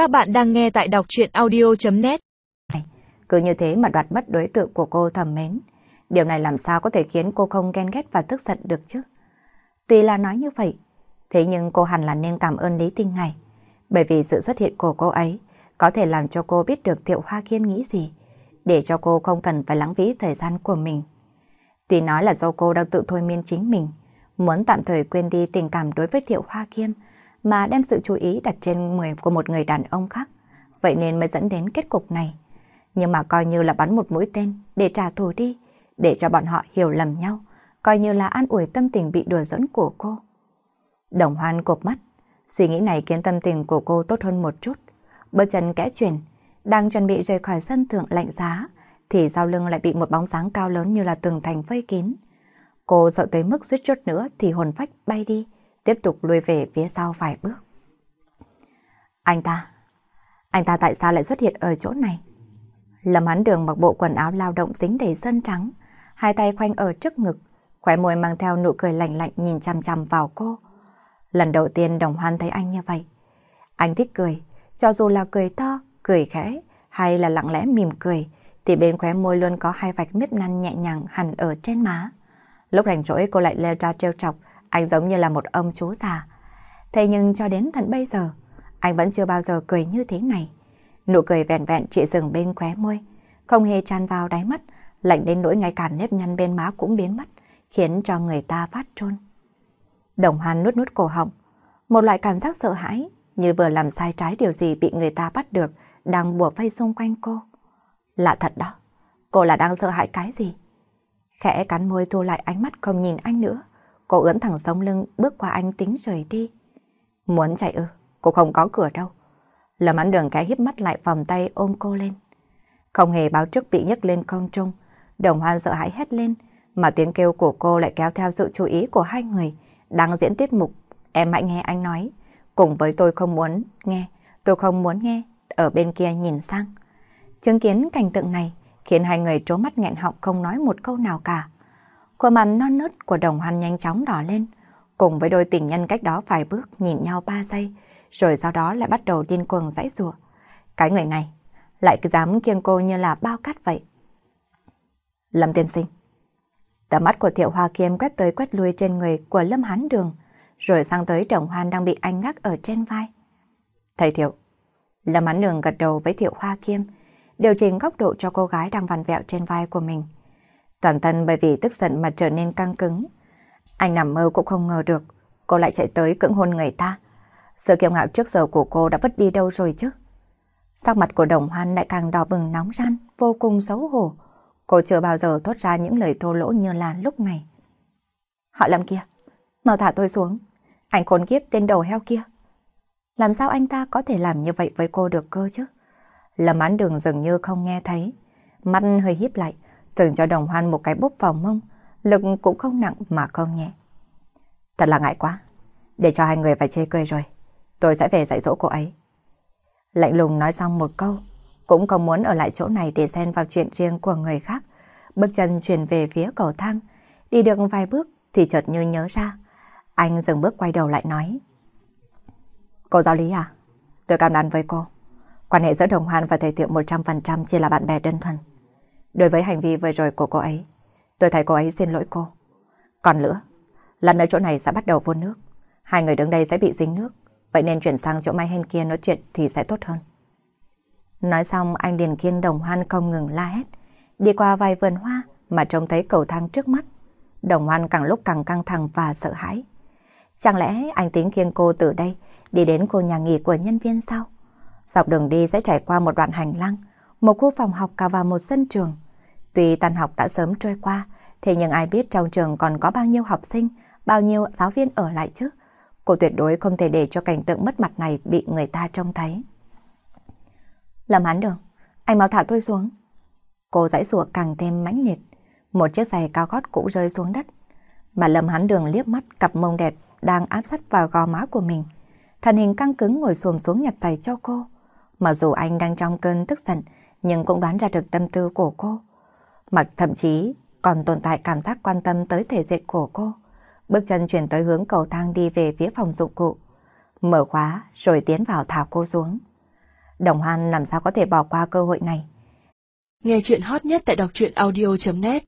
Các bạn đang nghe tại đọc chuyện audio.net Cứ như thế mà đoạt mất đối tượng của cô thầm mến. Điều này làm sao có thể khiến cô không ghen ghét và tức giận được chứ? Tuy là nói như vậy, thế nhưng cô hẳn là nên cảm ơn Lý Tinh Ngày. Bởi vì sự xuất hiện của cô ấy có thể làm cho cô biết được Thiệu Hoa Kiêm nghĩ gì, để cho cô không cần phải lãng phí thời gian của mình. Tuy nói là do cô đang tự thôi miên chính mình, muốn tạm thời quên đi tình cảm đối với Thiệu Hoa Kiêm, mà đem sự chú ý đặt trên người của một người đàn ông khác. Vậy nên mới dẫn đến kết cục này. Nhưng mà coi như là bắn một mũi tên để trả thù đi, để cho bọn họ hiểu lầm nhau, coi như là an ủi tâm tình bị đùa dẫn của cô. Đồng hoan cộp mắt, suy nghĩ này khiến tâm tình của cô tốt hơn một chút. Bước chân kẽ chuyển, đang chuẩn bị rời khỏi sân thượng lạnh giá, thì sau lưng lại bị một bóng sáng cao lớn như là tường thành vây kín. Cô sợ tới mức suýt chút nữa thì hồn phách bay đi, tiếp tục lùi về phía sau vài bước. Anh ta, anh ta tại sao lại xuất hiện ở chỗ này? Lâm hắn đường mặc bộ quần áo lao động dính đầy sơn trắng, hai tay khoanh ở trước ngực, khóe môi mang theo nụ cười lạnh lạnh nhìn chằm chằm vào cô. Lần đầu tiên đồng hoan thấy anh như vậy. Anh thích cười, cho dù là cười to, cười khẽ, hay là lặng lẽ mỉm cười, thì bên khóe môi luôn có hai vạch nếp nhăn nhẹ nhàng hẳn ở trên má. Lúc rảnh rỗi cô lại leo ra trêu chọc, anh giống như là một ông chú già. Thế nhưng cho đến tận bây giờ, anh vẫn chưa bao giờ cười như thế này. Nụ cười vẹn vẹn chỉ dừng bên khóe môi, không hề tràn vào đáy mắt, lạnh đến nỗi ngay cả nếp nhăn bên má cũng biến mất, khiến cho người ta phát trôn. Đồng Hoan nuốt nuốt cổ họng, một loại cảm giác sợ hãi, như vừa làm sai trái điều gì bị người ta bắt được, đang bùa vây xung quanh cô. Lạ thật đó, cô là đang sợ hãi cái gì? Khẽ cắn môi thu lại ánh mắt không nhìn anh nữa. Cô ưỡn thẳng sống lưng bước qua anh tính rời đi. Muốn chạy ư, cô không có cửa đâu. Lâm án đường cái híp mắt lại vòng tay ôm cô lên. Không hề báo trước bị nhấc lên không trung. Đồng hoan sợ hãi hét lên, mà tiếng kêu của cô lại kéo theo sự chú ý của hai người đang diễn tiết mục. Em hãy nghe anh nói, cùng với tôi không muốn nghe, tôi không muốn nghe, ở bên kia nhìn sang. Chứng kiến cảnh tượng này khiến hai người trố mắt nghẹn họng không nói một câu nào cả. Khuôn mặt non nớt của đồng hoan nhanh chóng đỏ lên, cùng với đôi tình nhân cách đó vài bước nhìn nhau ba giây, rồi sau đó lại bắt đầu điên cuồng dãy rủa. Cái người này lại cứ dám kiêng cô như là bao cát vậy. Lâm tiên sinh Tầm mắt của thiệu hoa kiêm quét tới quét lui trên người của Lâm Hán Đường, rồi sang tới đồng hoan đang bị anh ngắc ở trên vai. Thầy thiệu, Lâm Hán Đường gật đầu với thiệu hoa kiêm, điều chỉnh góc độ cho cô gái đang vằn vẹo trên vai của mình. Toàn thân bởi vì tức giận mà trở nên căng cứng. Anh nằm mơ cũng không ngờ được, cô lại chạy tới cưỡng hôn người ta. Sự kiêu ngạo trước giờ của cô đã vứt đi đâu rồi chứ? Sắc mặt của đồng hoan lại càng đỏ bừng nóng ran, vô cùng xấu hổ. Cô chưa bao giờ thốt ra những lời thô lỗ như là lúc này. Họ làm kia, mau thả tôi xuống. Anh khốn kiếp tên đầu heo kia. Làm sao anh ta có thể làm như vậy với cô được cơ chứ? Lâm án đường dường như không nghe thấy. Mắt hơi híp lại, từng cho đồng hoan một cái búp vào mông, lực cũng không nặng mà không nhẹ. Thật là ngại quá, để cho hai người phải chê cười rồi, tôi sẽ về dạy dỗ cô ấy. Lạnh lùng nói xong một câu, cũng không muốn ở lại chỗ này để xen vào chuyện riêng của người khác. Bước chân chuyển về phía cầu thang, đi được vài bước thì chợt như nhớ ra. Anh dừng bước quay đầu lại nói. Cô giáo lý à? Tôi cảm đoán với cô. Quan hệ giữa Đồng Hoan và thầy Thiệu 100% chỉ là bạn bè đơn thuần. Đối với hành vi vừa rồi của cô ấy, tôi thấy cô ấy xin lỗi cô. Còn nữa, lần ở chỗ này sẽ bắt đầu vô nước. Hai người đứng đây sẽ bị dính nước, vậy nên chuyển sang chỗ Mai Hên kia nói chuyện thì sẽ tốt hơn. Nói xong anh liền khiên đồng hoan không ngừng la hét, đi qua vài vườn hoa mà trông thấy cầu thang trước mắt. Đồng hoan càng lúc càng căng thẳng và sợ hãi. Chẳng lẽ anh tính khiêng cô từ đây đi đến cô nhà nghỉ của nhân viên sao? Dọc đường đi sẽ trải qua một đoạn hành lang, một khu phòng học cả vào một sân trường. Tuy tan học đã sớm trôi qua, thế nhưng ai biết trong trường còn có bao nhiêu học sinh, bao nhiêu giáo viên ở lại chứ. Cô tuyệt đối không thể để cho cảnh tượng mất mặt này bị người ta trông thấy. Lâm hắn đường, anh mau thả tôi xuống. Cô giãy rủa càng thêm mãnh liệt, một chiếc giày cao gót cũng rơi xuống đất. Mà Lâm hắn đường liếc mắt cặp mông đẹp đang áp sát vào gò má của mình. Thần hình căng cứng ngồi xồm xuống nhặt giày cho cô. Mặc dù anh đang trong cơn tức giận, nhưng cũng đoán ra được tâm tư của cô. Mặc thậm chí còn tồn tại cảm giác quan tâm tới thể diện của cô. Bước chân chuyển tới hướng cầu thang đi về phía phòng dụng cụ. Mở khóa rồi tiến vào thả cô xuống. Đồng Hoan làm sao có thể bỏ qua cơ hội này. Nghe chuyện hot nhất tại đọc truyện audio.net